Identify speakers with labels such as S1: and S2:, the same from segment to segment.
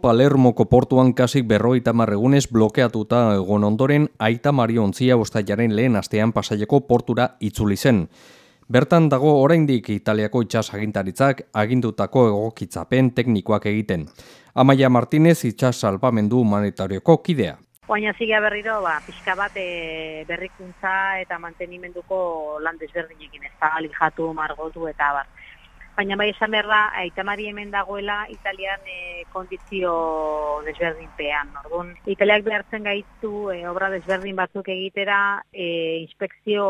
S1: Palermoko portuan kasik berroita marregunez blokeatuta egon ondoren aita mariontzia ostaiaren lehen astean pasaieko portura itzuli zen. Bertan dago oraindik Italiako itxas agintaritzak agindutako egokitzapen teknikoak egiten. Amaia Martinez itxas salpamendu humanitarioko kidea.
S2: Oaina zigia berriro, ba, pixka bat e, berrikuntza eta mantenimenduko lan desberdinekin ez da, alijatu, margotu eta bar baina bai esan behar da, aitamari hemen dagoela Italian e, kondizio desberdinpean. Orduan, Italiak behartzen gaitu e, obra desberdin batzuk egitera, e, inspekzio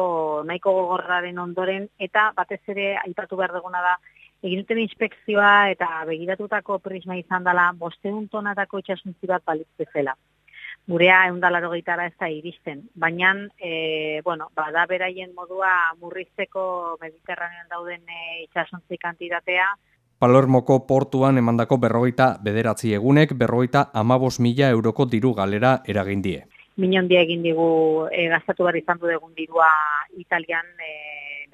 S2: nahiko gogorraren ondoren, eta batez ere aipatu behar duguna da, egin inspekzioa eta begiratutako prisma izan dela, bosteun tonatako itxasuntzi bat balitzezela gurea eundalaro gitara ez da iristen. Baina, e, bueno, bada beraien modua murrizteko mediterranean dauden e, itxasuntzi kantitatea.
S1: Palermoko portuan emandako berrogeita bederatzi egunek, berrogeita amabos mila euroko diru galera eragindie.
S2: Minon dia egin digu e, gaztatu behar izan du egun dirua Italian e,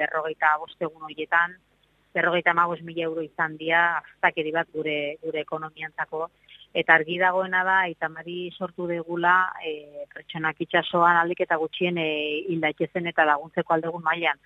S2: berrogeita bostegun horietan, berrogeita amabos mila euro izan dia, aztakeri bat gure, gure ekonomiantzako eta argi dagoena da itamari sortu degula e, pertsonak itsasoan aldik eta gutxien e, hildaitezen eta laguntzeko aldegun mailan.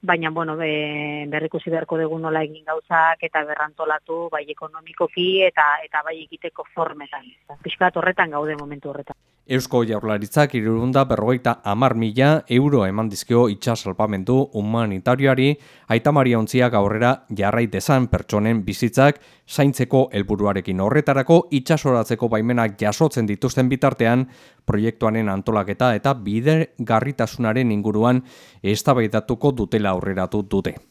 S2: Baina bueno be, berrikusi beharko dugu nola egin gauzak eta berrantolatu bai ekonomikoki eta eta bai egiteko formetan. Pixkat horretan gaude momentu horretan
S1: Eusko jaurlaritzak irurunda berrogeita amar mila euro eman dizkio itxasalpamendu humanitarioari aita mariontziak aurrera jarrai dezan pertsonen bizitzak zaintzeko helburuarekin horretarako itxasoratzeko baimenak jasotzen dituzten bitartean proiektuaren antolaketa eta bide garritasunaren inguruan eztabaidatuko dutela aurreratu dute.